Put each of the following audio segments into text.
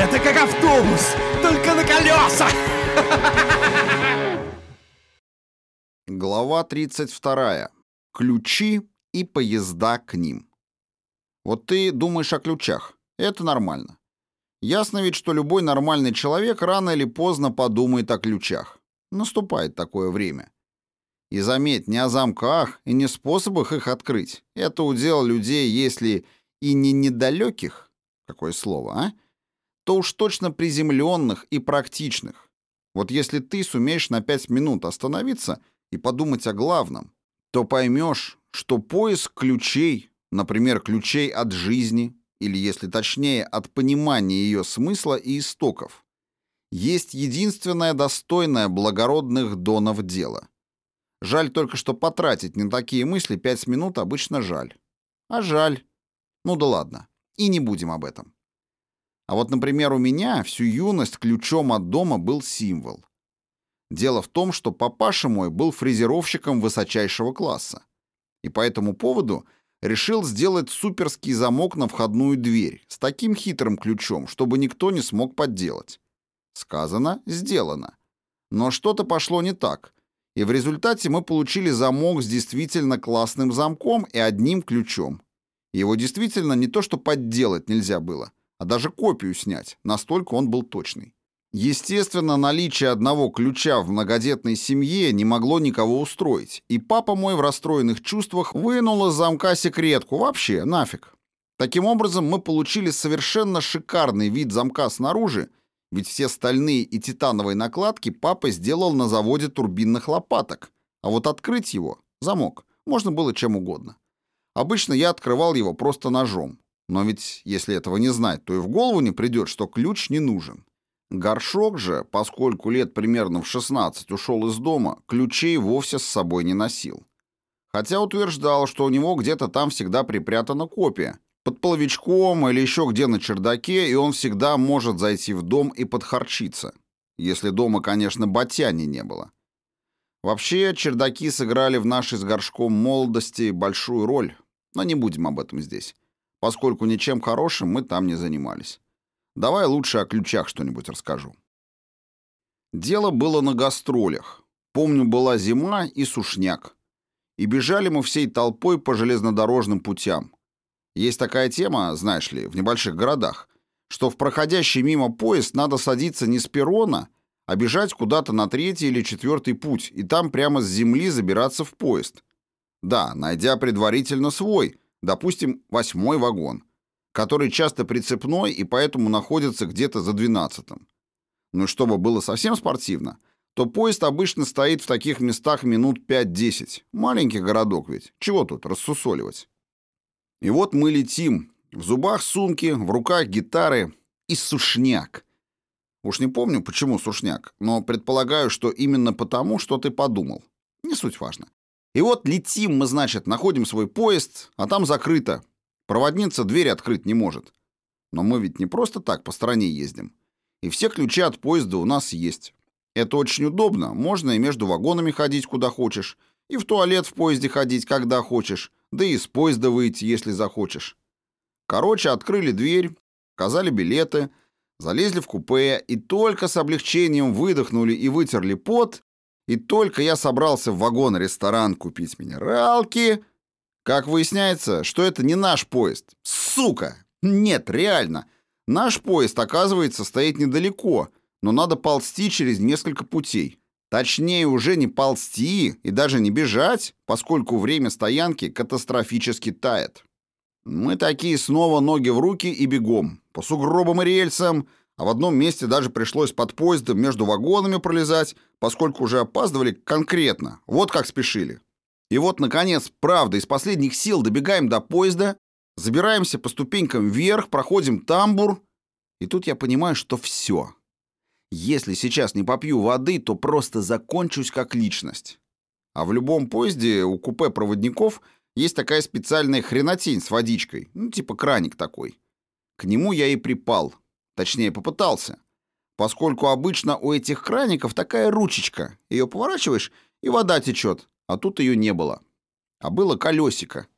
Это как автобус, только на колесах! Глава 32. Ключи и поезда к ним. Вот ты думаешь о ключах. Это нормально. Ясно ведь, что любой нормальный человек рано или поздно подумает о ключах. Наступает такое время. И заметь, не о замках и не способах их открыть. Это удел людей, если и не недалеких, какое слово, а? То уж точно приземленных и практичных. Вот если ты сумеешь на пять минут остановиться и подумать о главном, то поймешь, что поиск ключей, например, ключей от жизни, или, если точнее, от понимания ее смысла и истоков, есть единственное достойное благородных донов дело. Жаль только, что потратить на такие мысли пять минут обычно жаль. А жаль. Ну да ладно. И не будем об этом. А вот, например, у меня всю юность ключом от дома был символ. Дело в том, что папаша мой был фрезеровщиком высочайшего класса. И по этому поводу решил сделать суперский замок на входную дверь с таким хитрым ключом, чтобы никто не смог подделать. Сказано, сделано. Но что-то пошло не так, и в результате мы получили замок с действительно классным замком и одним ключом. Его действительно не то что подделать нельзя было, а даже копию снять, настолько он был точный. Естественно, наличие одного ключа в многодетной семье не могло никого устроить, и папа мой в расстроенных чувствах вынул из замка секретку вообще, нафиг. Таким образом, мы получили совершенно шикарный вид замка снаружи, ведь все стальные и титановые накладки папа сделал на заводе турбинных лопаток, а вот открыть его, замок, можно было чем угодно. Обычно я открывал его просто ножом, но ведь если этого не знать, то и в голову не придет, что ключ не нужен. Горшок же, поскольку лет примерно в 16 ушел из дома, ключей вовсе с собой не носил. Хотя утверждал, что у него где-то там всегда припрятана копия, под половичком или еще где на чердаке, и он всегда может зайти в дом и подхарчиться. Если дома, конечно, ботяни не было. Вообще, чердаки сыграли в нашей с горшком молодости большую роль, но не будем об этом здесь, поскольку ничем хорошим мы там не занимались. Давай лучше о ключах что-нибудь расскажу. Дело было на гастролях. Помню, была зима и сушняк. И бежали мы всей толпой по железнодорожным путям. Есть такая тема, знаешь ли, в небольших городах, что в проходящий мимо поезд надо садиться не с перрона, а бежать куда-то на третий или четвертый путь, и там прямо с земли забираться в поезд. Да, найдя предварительно свой, допустим, восьмой вагон который часто прицепной и поэтому находится где-то за двенадцатым. Ну и чтобы было совсем спортивно, то поезд обычно стоит в таких местах минут 5-10. Маленький городок ведь, чего тут рассусоливать? И вот мы летим, в зубах сумки, в руках гитары и сушняк. Уж не помню, почему сушняк, но предполагаю, что именно потому, что ты подумал. Не суть важно. И вот летим мы, значит, находим свой поезд, а там закрыто, Проводница дверь открыть не может. Но мы ведь не просто так по стране ездим. И все ключи от поезда у нас есть. Это очень удобно. Можно и между вагонами ходить куда хочешь, и в туалет в поезде ходить когда хочешь, да и из поезда выйти, если захочешь. Короче, открыли дверь, показали билеты, залезли в купе, и только с облегчением выдохнули и вытерли пот, и только я собрался в вагон-ресторан купить минералки, как выясняется, что это не наш поезд. Сука! Нет, реально. Наш поезд, оказывается, стоит недалеко, но надо ползти через несколько путей. Точнее, уже не ползти и даже не бежать, поскольку время стоянки катастрофически тает. Мы такие снова ноги в руки и бегом. По сугробам и рельсам, а в одном месте даже пришлось под поездом между вагонами пролезать, поскольку уже опаздывали конкретно. Вот как спешили. И вот, наконец, правда, из последних сил добегаем до поезда, забираемся по ступенькам вверх, проходим тамбур, и тут я понимаю, что все. Если сейчас не попью воды, то просто закончусь как личность. А в любом поезде у купе проводников есть такая специальная хренотень с водичкой, ну типа краник такой. К нему я и припал, точнее попытался, поскольку обычно у этих краников такая ручечка, ее поворачиваешь, и вода течет, а тут ее не было. А было колесико.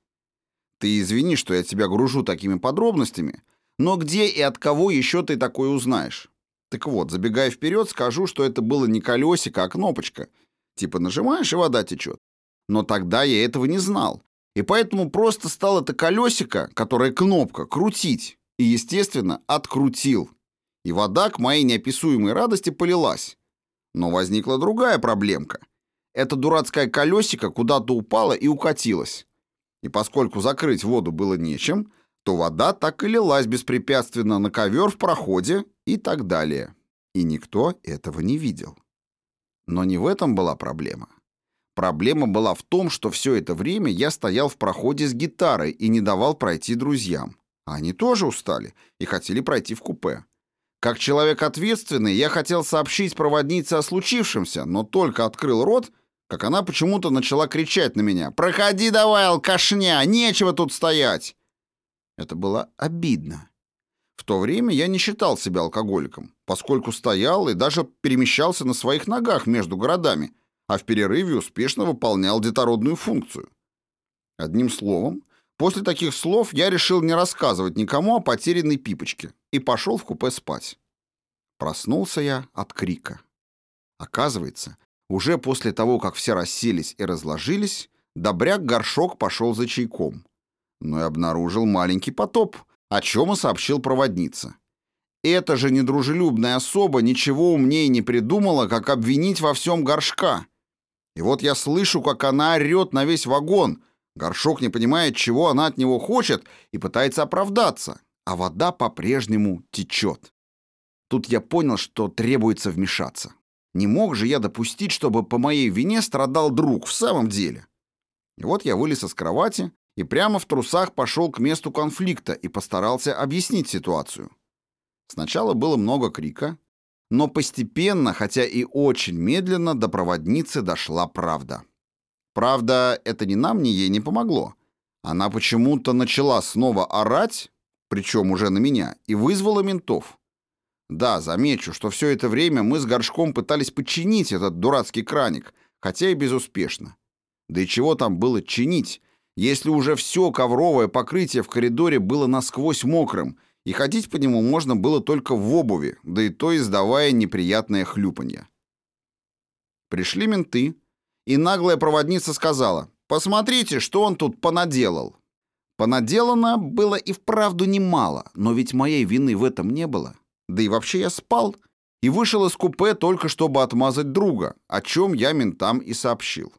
Ты извини, что я тебя гружу такими подробностями, Но где и от кого еще ты такое узнаешь? Так вот, забегая вперед, скажу, что это было не колесико, а кнопочка. Типа нажимаешь, и вода течет. Но тогда я этого не знал. И поэтому просто стал это колесико, которое кнопка, крутить. И, естественно, открутил. И вода к моей неописуемой радости полилась. Но возникла другая проблемка. Это дурацкое колесико куда-то упало и укатилось. И поскольку закрыть воду было нечем, то вода так и лилась беспрепятственно на ковер в проходе и так далее. И никто этого не видел. Но не в этом была проблема. Проблема была в том, что все это время я стоял в проходе с гитарой и не давал пройти друзьям. Они тоже устали и хотели пройти в купе. Как человек ответственный, я хотел сообщить проводнице о случившемся, но только открыл рот, как она почему-то начала кричать на меня. «Проходи давай, алкашня! Нечего тут стоять!» Это было обидно. В то время я не считал себя алкоголиком, поскольку стоял и даже перемещался на своих ногах между городами, а в перерыве успешно выполнял детородную функцию. Одним словом, после таких слов я решил не рассказывать никому о потерянной пипочке и пошел в купе спать. Проснулся я от крика. Оказывается, уже после того, как все расселись и разложились, добряк-горшок пошел за чайком. Но и обнаружил маленький потоп — о чем и сообщил проводница. Эта же недружелюбная особа ничего умнее не придумала, как обвинить во всем горшка. И вот я слышу, как она орет на весь вагон. Горшок не понимает, чего она от него хочет, и пытается оправдаться, а вода по-прежнему течет. Тут я понял, что требуется вмешаться. Не мог же я допустить, чтобы по моей вине страдал друг в самом деле. И вот я вылез из кровати, и прямо в трусах пошел к месту конфликта и постарался объяснить ситуацию. Сначала было много крика, но постепенно, хотя и очень медленно, до проводницы дошла правда. Правда, это ни нам, ни ей не помогло. Она почему-то начала снова орать, причем уже на меня, и вызвала ментов. Да, замечу, что все это время мы с горшком пытались починить этот дурацкий краник, хотя и безуспешно. Да и чего там было чинить, если уже все ковровое покрытие в коридоре было насквозь мокрым, и ходить по нему можно было только в обуви, да и то издавая неприятное хлюпанье. Пришли менты, и наглая проводница сказала, «Посмотрите, что он тут понаделал». Понаделано было и вправду немало, но ведь моей вины в этом не было. Да и вообще я спал и вышел из купе только чтобы отмазать друга, о чем я ментам и сообщил.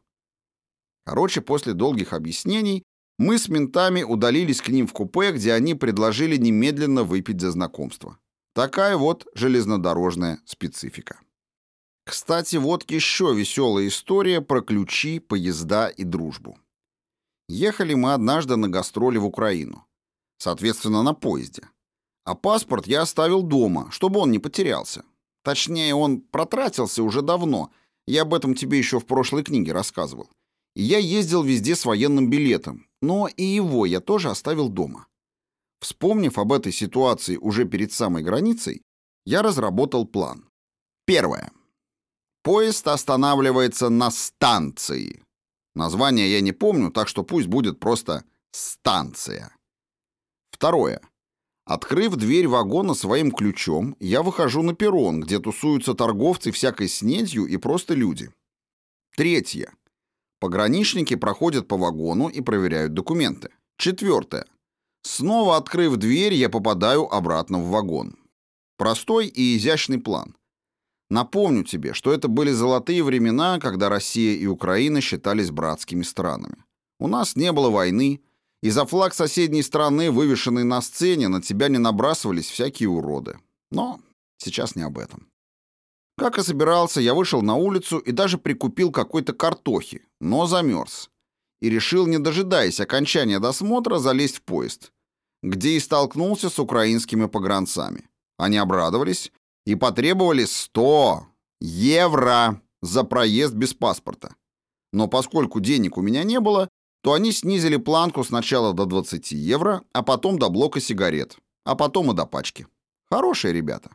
Короче, после долгих объяснений мы с ментами удалились к ним в купе, где они предложили немедленно выпить за знакомство. Такая вот железнодорожная специфика. Кстати, вот еще веселая история про ключи, поезда и дружбу. Ехали мы однажды на гастроли в Украину. Соответственно, на поезде. А паспорт я оставил дома, чтобы он не потерялся. Точнее, он протратился уже давно. Я об этом тебе еще в прошлой книге рассказывал я ездил везде с военным билетом, но и его я тоже оставил дома. Вспомнив об этой ситуации уже перед самой границей, я разработал план. Первое. Поезд останавливается на станции. Название я не помню, так что пусть будет просто «станция». Второе. Открыв дверь вагона своим ключом, я выхожу на перрон, где тусуются торговцы всякой снедью и просто люди. Третье. Пограничники проходят по вагону и проверяют документы. Четвертое. Снова открыв дверь, я попадаю обратно в вагон. Простой и изящный план. Напомню тебе, что это были золотые времена, когда Россия и Украина считались братскими странами. У нас не было войны, и за флаг соседней страны, вывешенный на сцене, на тебя не набрасывались всякие уроды. Но сейчас не об этом. Как и собирался, я вышел на улицу и даже прикупил какой-то картохи, но замерз. И решил, не дожидаясь окончания досмотра, залезть в поезд, где и столкнулся с украинскими погранцами. Они обрадовались и потребовали 100 евро за проезд без паспорта. Но поскольку денег у меня не было, то они снизили планку сначала до 20 евро, а потом до блока сигарет, а потом и до пачки. Хорошие ребята.